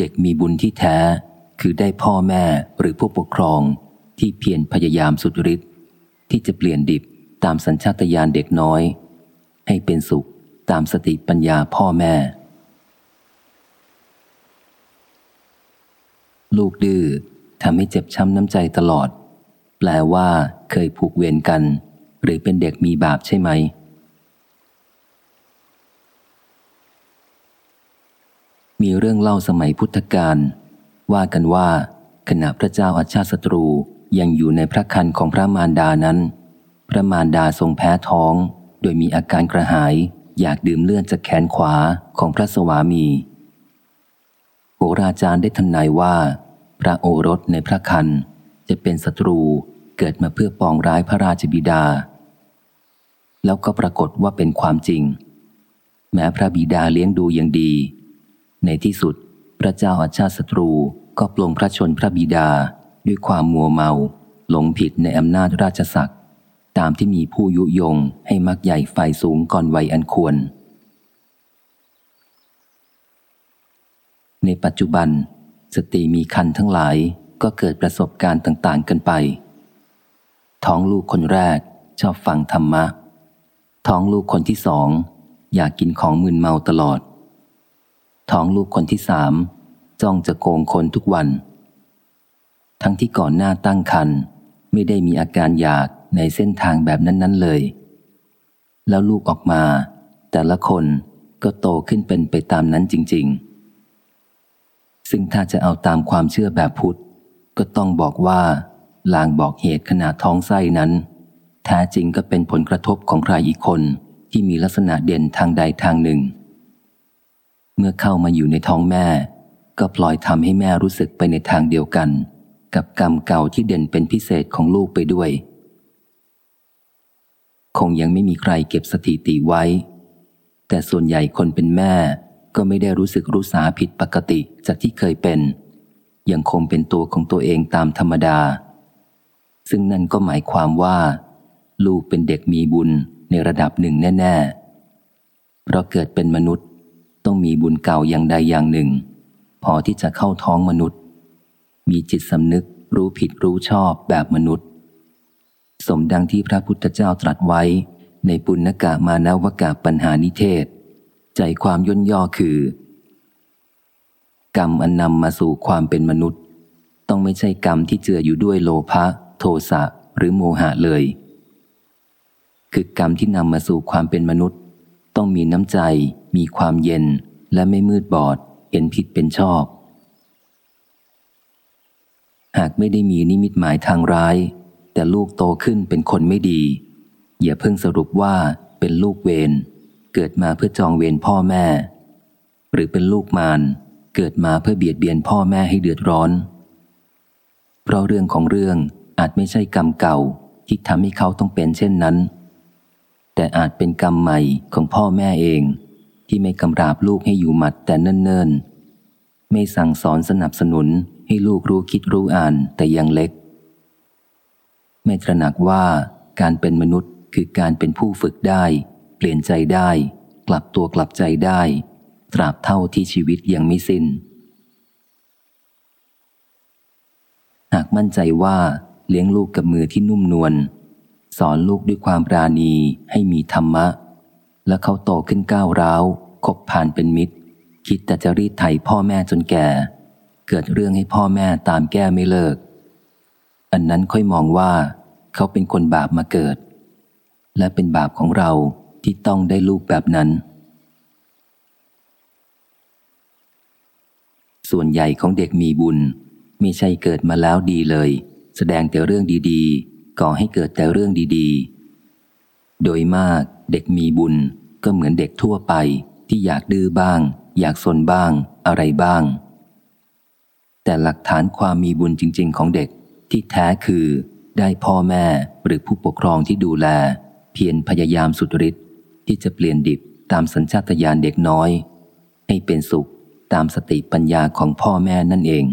เด็กมีบุญที่แท้ คือได้พ่อแม่หรือผู้ปกครองที่เพียรพยายามสุดฤทธิ์ที่จะเปลี่ยนดิบตามสัญชาตญาณเด็กน้อย ให้เป็นสุขตามสติปัญญาพ่อแม่ ลูกดื้อทำให้เจ็บช้ำน้ำใจตลอด แปลว่าเคยผูกเวรกัน หรือเป็นเด็กมีบาปใช่ไหม มีเรื่องเล่าสมัยพุทธกาลว่ากันว่า ขณะพระเจ้าอาชาติศัตรูยังอยู่ในพระคันของพระมารดานั้น พระมารดาทรงแพ้ท้อง โดยมีอาการกระหาย อยากดื่มเลือดจากแขนขวาของพระสวามีโหราจารย์ได้ทำนายว่า พระโอรสในพระคันจะเป็นศัตรูเกิดมาเพื่อปองร้ายพระราชบิดา แล้วก็ปรากฏว่าเป็นความจริง แม้พระบิดาเลี้ยงดูอย่างดี ในที่สุด พระเจ้าอาชาติศัตรูก็ปลงพระชนพระบิดาด้วยความมัวเมา หลงผิดในอำนาจราชศักดิ์ตามที่มีผู้ยุยงให้มักใหญ่ไฟสูงก่อนวัยอันควร ในปัจจุบัน สตรีมีคันทั้งหลายก็เกิดประสบการณ์ต่างๆกันไป ท้องลูกคนแรกชอบฟังธรรมะ ท้องลูกคนที่สอง อยากกินของมึนเมาตลอด ท้องลูกคนที่สามจ้องจะโกงคนทุกวัน ทั้งที่ก่อนหน้าตั้งคันไม่ได้มีอาการอยากในเส้นทางแบบนั้น ๆเลย แล้วลูกออกมา แต่ละคนก็โตขึ้นเป็นไปตามนั้นจริง ๆ ซึ่งถ้าจะเอาตามความเชื่อแบบพุทธ ก็ต้องบอกว่าลางบอกเหตุขณะท้องไส้นั้น แท้จริงก็เป็นผลกระทบของใครอีกคนที่มีลักษณะเด่นทางใดทางหนึ่ง เมื่อเข้ามาอยู่ในท้องแม่ ก็ปล่อยทำให้แม่รู้สึกไปในทางเดียวกัน กับกรรมเก่าที่เด่นเป็นพิเศษของลูกไปด้วย คงยังไม่มีใครเก็บสถิติไว้ แต่ส่วนใหญ่คนเป็นแม่ก็ไม่ได้รู้สึกรู้สาผิดปกติจากที่เคยเป็น ยังคงเป็นตัวของตัวเองตามธรรมดา ซึ่งนั่นก็หมายความว่า ลูกเป็นเด็กมีบุญในระดับหนึ่งแน่ ๆ เพราะเกิดเป็นมนุษย์ ต้องมีบุญเก่าอย่างใดอย่างหนึ่ง พอที่จะเข้าท้องมนุษย์ มีจิตสำนึกรู้ผิดรู้ชอบแบบมนุษย์ สมดังที่พระพุทธเจ้าตรัสไว้ในปุณกะมานวกะปัญหานิเทศ ใจความย่นย่อคือ กรรมอันนำมาสู่ความเป็นมนุษย์ ต้องไม่ใช่กรรมที่เจืออยู่ด้วยโลภะโทสะหรือโมหะเลย คือกรรมที่นำมาสู่ความเป็นมนุษย์ ต้องมีน้ำใจ มีความเย็นและไม่มืดบอด เห็นผิดเป็นชอบ หากไม่ได้มีนิมิตหมายทางร้าย แต่ลูกโตขึ้นเป็นคนไม่ดี อย่าเพิ่งสรุปว่าเป็นลูกเวรเกิดมาเพื่อจองเวรพ่อแม่ หรือเป็นลูกมารเกิดมาเพื่อเบียดเบียนพ่อแม่ให้เดือดร้อน เพราะเรื่องของเรื่องอาจไม่ใช่กรรมเก่าที่ทำให้เขาต้องเป็นเช่นนั้น แต่อาจเป็นกรรมใหม่ของพ่อแม่เอง ที่ไม่กำราบลูกให้อยู่หมัดแต่เนิ่นๆ ไม่สั่งสอนสนับสนุนให้ลูกรู้คิดรู้อ่านแต่ยังเล็ก ไม่ตระหนักว่าการเป็นมนุษย์คือการเป็นผู้ฝึกได้ เปลี่ยนใจได้ กลับตัวกลับใจได้ ตราบเท่าที่ชีวิตยังไม่สิน้น หากมั่นใจว่าเลี้ยงลูกกับมือที่นุ่มนวลสอนลูกด้วยความปราณีให้มีธรรมะ และเขาโตขึ้นก้าวร้าวคบผ่านเป็นมิตร คิดแต่จะรีดไถพ่อแม่จนแก่ เกิดเรื่องให้พ่อแม่ตามแก้ไม่เลิก อันนั้นค่อยมองว่า เขาเป็นคนบาปมาเกิด และเป็นบาปของเราที่ต้องได้ลูกแบบนั้น ส่วนใหญ่ของเด็กมีบุญไม่ใช่เกิดมาแล้วดีเลย แสดงแต่เรื่องดีๆ ก่อให้เกิดแต่เรื่องดีๆ โดยมากเด็กมีบุญก็เหมือนเด็กทั่วไปที่อยากดื้อบ้าง อยากสนบ้าง อะไรบ้าง แต่หลักฐานความมีบุญจริง ๆ ของเด็กที่แท้คือได้พ่อแม่หรือผู้ปกครองที่ดูแล เพียรพยายามสุดฤทธิ์ที่จะเปลี่ยนดิบตามสัญชาตญาณเด็กน้อย ให้เป็นสุขตามสติปัญญาของพ่อแม่นั่นเอง